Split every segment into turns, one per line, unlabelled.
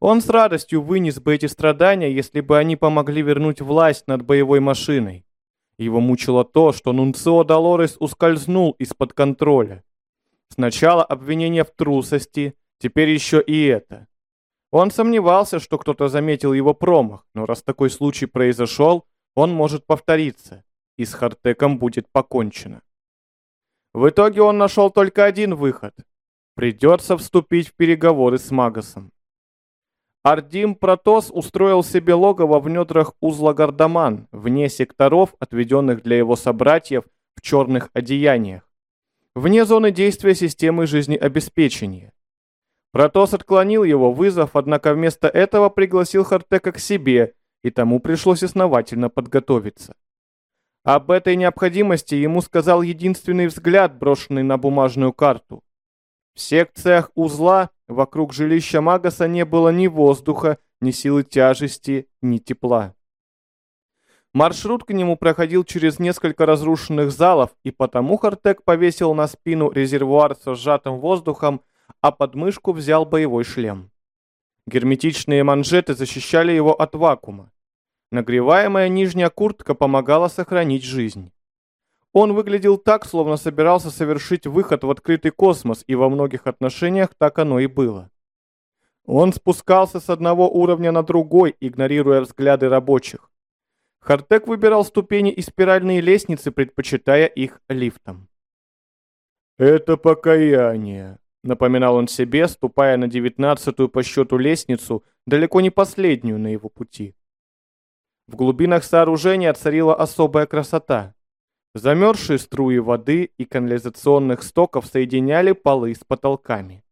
Он с радостью вынес бы эти страдания, если бы они помогли вернуть власть над боевой машиной. Его мучило то, что Нунцио Долорес ускользнул из-под контроля. Сначала обвинение в трусости, теперь еще и это. Он сомневался, что кто-то заметил его промах, но раз такой случай произошел, он может повториться, и с Хартеком будет покончено. В итоге он нашел только один выход. Придется вступить в переговоры с Магасом. Ардим Протос устроил себе логово в недрах узла Гардаман, вне секторов, отведенных для его собратьев в черных одеяниях, вне зоны действия системы жизнеобеспечения. Протос отклонил его вызов, однако вместо этого пригласил Хартека к себе, и тому пришлось основательно подготовиться. Об этой необходимости ему сказал единственный взгляд, брошенный на бумажную карту. В секциях узла вокруг жилища Магаса не было ни воздуха, ни силы тяжести, ни тепла. Маршрут к нему проходил через несколько разрушенных залов, и потому Хартек повесил на спину резервуар со сжатым воздухом, а под мышку взял боевой шлем. Герметичные манжеты защищали его от вакуума. Нагреваемая нижняя куртка помогала сохранить жизнь. Он выглядел так, словно собирался совершить выход в открытый космос, и во многих отношениях так оно и было. Он спускался с одного уровня на другой, игнорируя взгляды рабочих. Хартек выбирал ступени и спиральные лестницы, предпочитая их лифтом. «Это покаяние», Напоминал он себе, ступая на девятнадцатую по счету лестницу, далеко не последнюю на его пути. В глубинах сооружения царила особая красота. Замерзшие струи воды и канализационных стоков соединяли полы с потолками.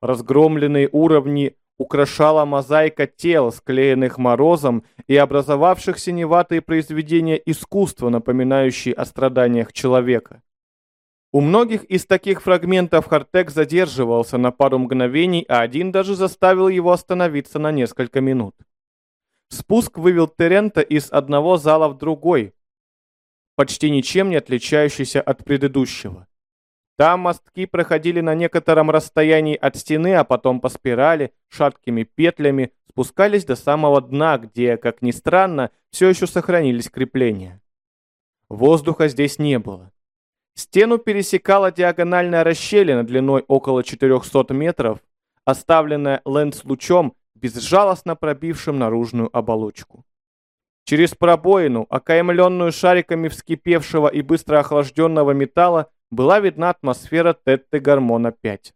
Разгромленные уровни украшала мозаика тел, склеенных морозом и образовавших синеватые произведения искусства, напоминающие о страданиях человека. У многих из таких фрагментов Хартек задерживался на пару мгновений, а один даже заставил его остановиться на несколько минут. Спуск вывел Терента из одного зала в другой, почти ничем не отличающийся от предыдущего. Там мостки проходили на некотором расстоянии от стены, а потом по спирали, шаткими петлями, спускались до самого дна, где, как ни странно, все еще сохранились крепления. Воздуха здесь не было. Стену пересекала диагональная расщелина длиной около 400 метров, оставленная лэнс-лучом, безжалостно пробившим наружную оболочку. Через пробоину, окаймленную шариками вскипевшего и быстро охлажденного металла, была видна атмосфера Тетты-Гормона-5.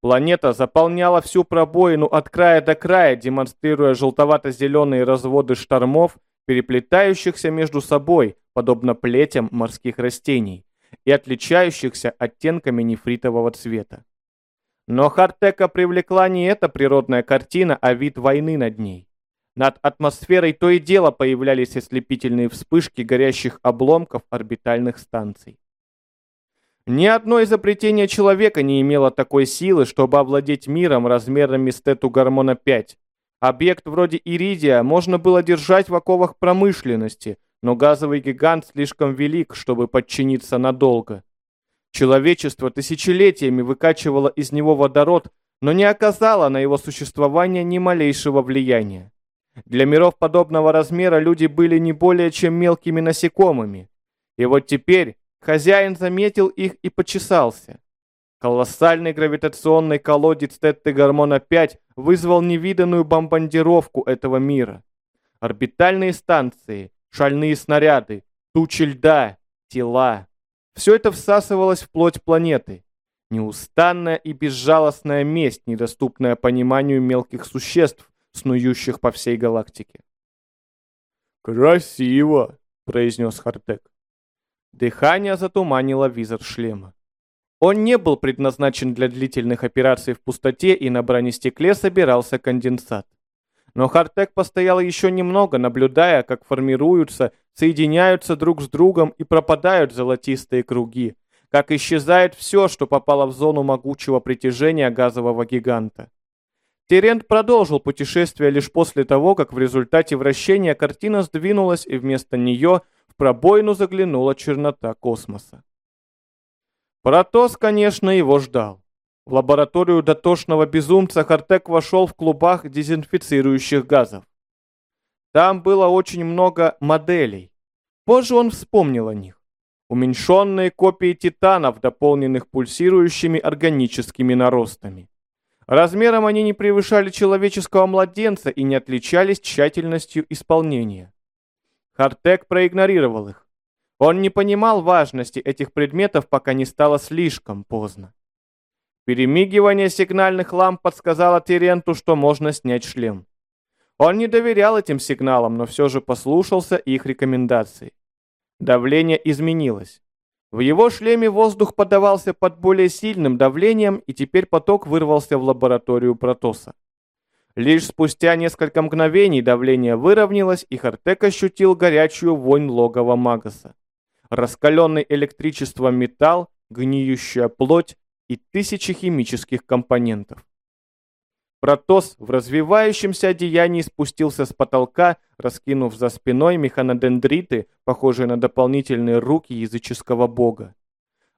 Планета заполняла всю пробоину от края до края, демонстрируя желтовато-зеленые разводы штормов, переплетающихся между собой, подобно плетям морских растений, и отличающихся оттенками нефритового цвета. Но Хартека привлекла не эта природная картина, а вид войны над ней. Над атмосферой то и дело появлялись ослепительные вспышки горящих обломков орбитальных станций. Ни одно изобретение человека не имело такой силы, чтобы овладеть миром размерами с тету гормона 5. Объект вроде Иридия можно было держать в оковах промышленности, но газовый гигант слишком велик, чтобы подчиниться надолго. Человечество тысячелетиями выкачивало из него водород, но не оказало на его существование ни малейшего влияния. Для миров подобного размера люди были не более чем мелкими насекомыми. И вот теперь хозяин заметил их и почесался. Колоссальный гравитационный колодец Тетты-Гормона-5 вызвал невиданную бомбардировку этого мира. Орбитальные станции, шальные снаряды, тучи льда, тела. Все это всасывалось в плоть планеты. Неустанная и безжалостная месть, недоступная пониманию мелких существ, снующих по всей галактике.
«Красиво!» — произнес Хартек.
Дыхание затуманило визор шлема. Он не был предназначен для длительных операций в пустоте, и на бронестекле собирался конденсат. Но Хартек постоял еще немного, наблюдая, как формируются, соединяются друг с другом и пропадают золотистые круги, как исчезает все, что попало в зону могучего притяжения газового гиганта. Терент продолжил путешествие лишь после того, как в результате вращения картина сдвинулась, и вместо нее в пробоину заглянула чернота космоса. Протос, конечно, его ждал. В лабораторию дотошного безумца Хартек вошел в клубах дезинфицирующих газов. Там было очень много моделей. Позже он вспомнил о них. Уменьшенные копии титанов, дополненных пульсирующими органическими наростами. Размером они не превышали человеческого младенца и не отличались тщательностью исполнения. Хартек проигнорировал их. Он не понимал важности этих предметов, пока не стало слишком поздно. Перемигивание сигнальных ламп подсказало Теренту, что можно снять шлем. Он не доверял этим сигналам, но все же послушался их рекомендаций. Давление изменилось. В его шлеме воздух подавался под более сильным давлением, и теперь поток вырвался в лабораторию Протоса. Лишь спустя несколько мгновений давление выровнялось, и Хартек ощутил горячую вонь логова Магаса. Раскаленный электричеством металл, гниющая плоть и тысячи химических компонентов. Протос в развивающемся одеянии спустился с потолка, раскинув за спиной механодендриты, похожие на дополнительные руки языческого бога.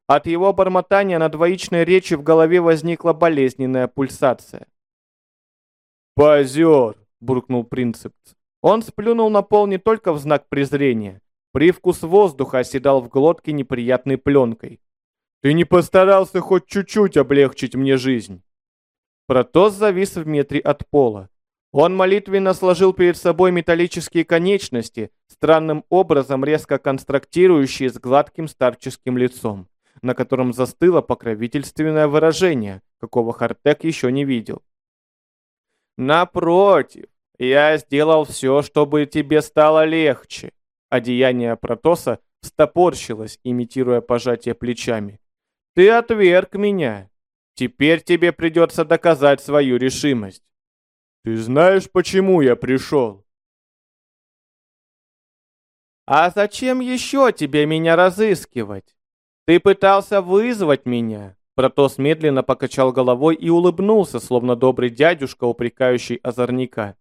От его бормотания на двоичной речи в голове возникла болезненная пульсация.
«Позер!» — буркнул Принцепс.
Он сплюнул на пол не только в знак презрения. Привкус воздуха оседал в глотке неприятной пленкой.
«Ты не постарался хоть чуть-чуть облегчить мне жизнь!»
Протос завис в метре от пола. Он молитвенно сложил перед собой металлические конечности, странным образом резко констрактирующие с гладким старческим лицом, на котором застыло покровительственное выражение, какого Хартек еще не видел. «Напротив, я сделал все, чтобы тебе стало легче». Одеяние Протоса стопорщилось, имитируя пожатие плечами. «Ты отверг меня. Теперь тебе придется доказать свою решимость».
«Ты знаешь, почему я пришел?»
«А зачем еще тебе меня разыскивать? Ты пытался вызвать меня, Протос медленно покачал головой и улыбнулся, словно добрый дядюшка, упрекающий озорника.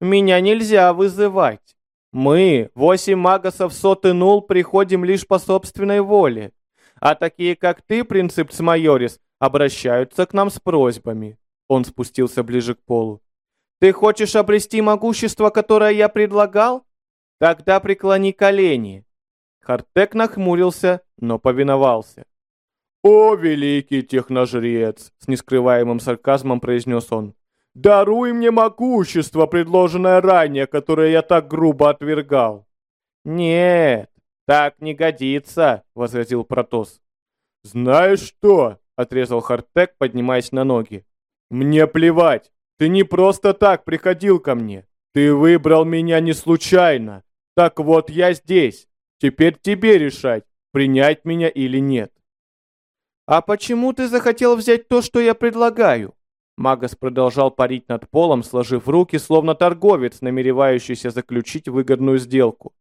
«Меня нельзя вызывать. Мы, восемь магасов соты нул, приходим лишь по собственной воле. А такие, как ты, принципс майорис, обращаются к нам с просьбами». Он спустился ближе к полу. «Ты хочешь обрести могущество, которое я предлагал? Тогда преклони колени». Хартек нахмурился, но повиновался.
«О, великий техножрец!» — с нескрываемым сарказмом произнес он. «Даруй мне могущество, предложенное ранее, которое я так грубо отвергал!»
«Нет, так не годится!» — возразил Протос.
«Знаешь что?» — отрезал Хартек, поднимаясь на ноги. «Мне плевать! Ты не просто так приходил ко мне! Ты выбрал меня не случайно! Так вот, я здесь! Теперь тебе решать, принять меня или нет!»
«А почему ты захотел взять то, что я предлагаю?» Магас продолжал парить над полом, сложив руки, словно торговец, намеревающийся заключить выгодную сделку.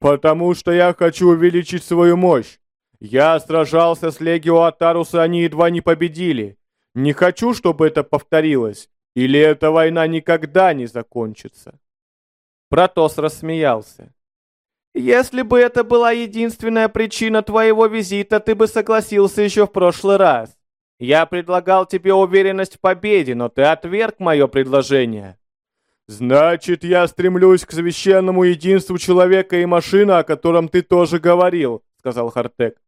«Потому что я хочу увеличить свою мощь. Я сражался с Легио Атарус, и они едва не победили. Не хочу, чтобы это повторилось. Или эта война никогда не закончится».
Протос рассмеялся. Если бы это была единственная причина твоего визита, ты бы согласился еще в прошлый раз. Я предлагал тебе уверенность в победе, но ты отверг мое предложение.
Значит, я стремлюсь к священному единству человека и машины, о котором ты тоже говорил, сказал Хартек.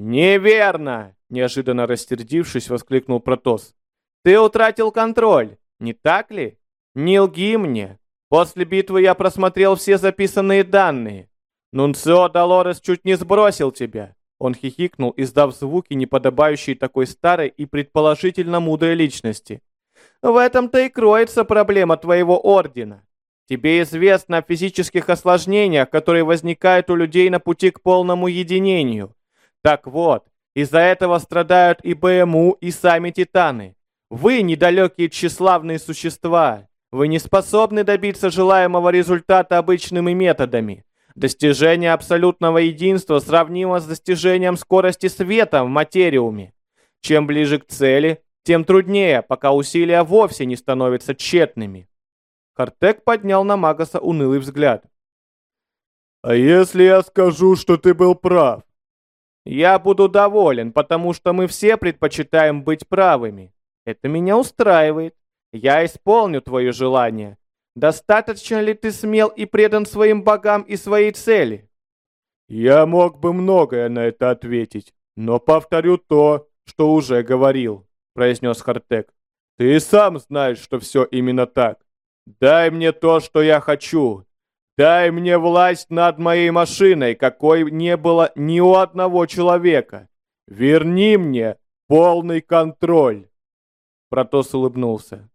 Неверно, неожиданно растердившись, воскликнул Протос. Ты утратил контроль, не так ли? Не лги мне. После битвы я просмотрел все записанные данные. «Нунцио Долорес чуть не сбросил тебя!» Он хихикнул, издав звуки, неподобающие такой старой и предположительно мудрой личности. «В этом-то и кроется проблема твоего ордена. Тебе известно о физических осложнениях, которые возникают у людей на пути к полному единению. Так вот, из-за этого страдают и БМУ, и сами Титаны. Вы недалекие тщеславные существа. Вы не способны добиться желаемого результата обычными методами. Достижение абсолютного единства сравнимо с достижением скорости света в материуме. Чем ближе к цели, тем труднее, пока усилия вовсе не становятся тщетными. Хартек поднял на Магаса унылый взгляд.
«А если я скажу, что ты был прав?»
Я буду доволен, потому что мы все предпочитаем быть правыми. Это меня устраивает. Я исполню твое желание. Достаточно ли ты смел и предан своим богам и своей цели?
Я мог бы многое на это ответить, но повторю то, что уже говорил, произнес Хартек. Ты сам знаешь, что все именно так. Дай мне то, что я хочу. Дай мне власть над моей машиной, какой не было ни у одного человека. Верни мне полный контроль.
Протос улыбнулся.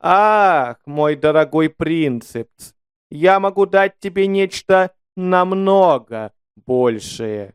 Ах, мой дорогой принцепс, я могу дать тебе нечто намного большее.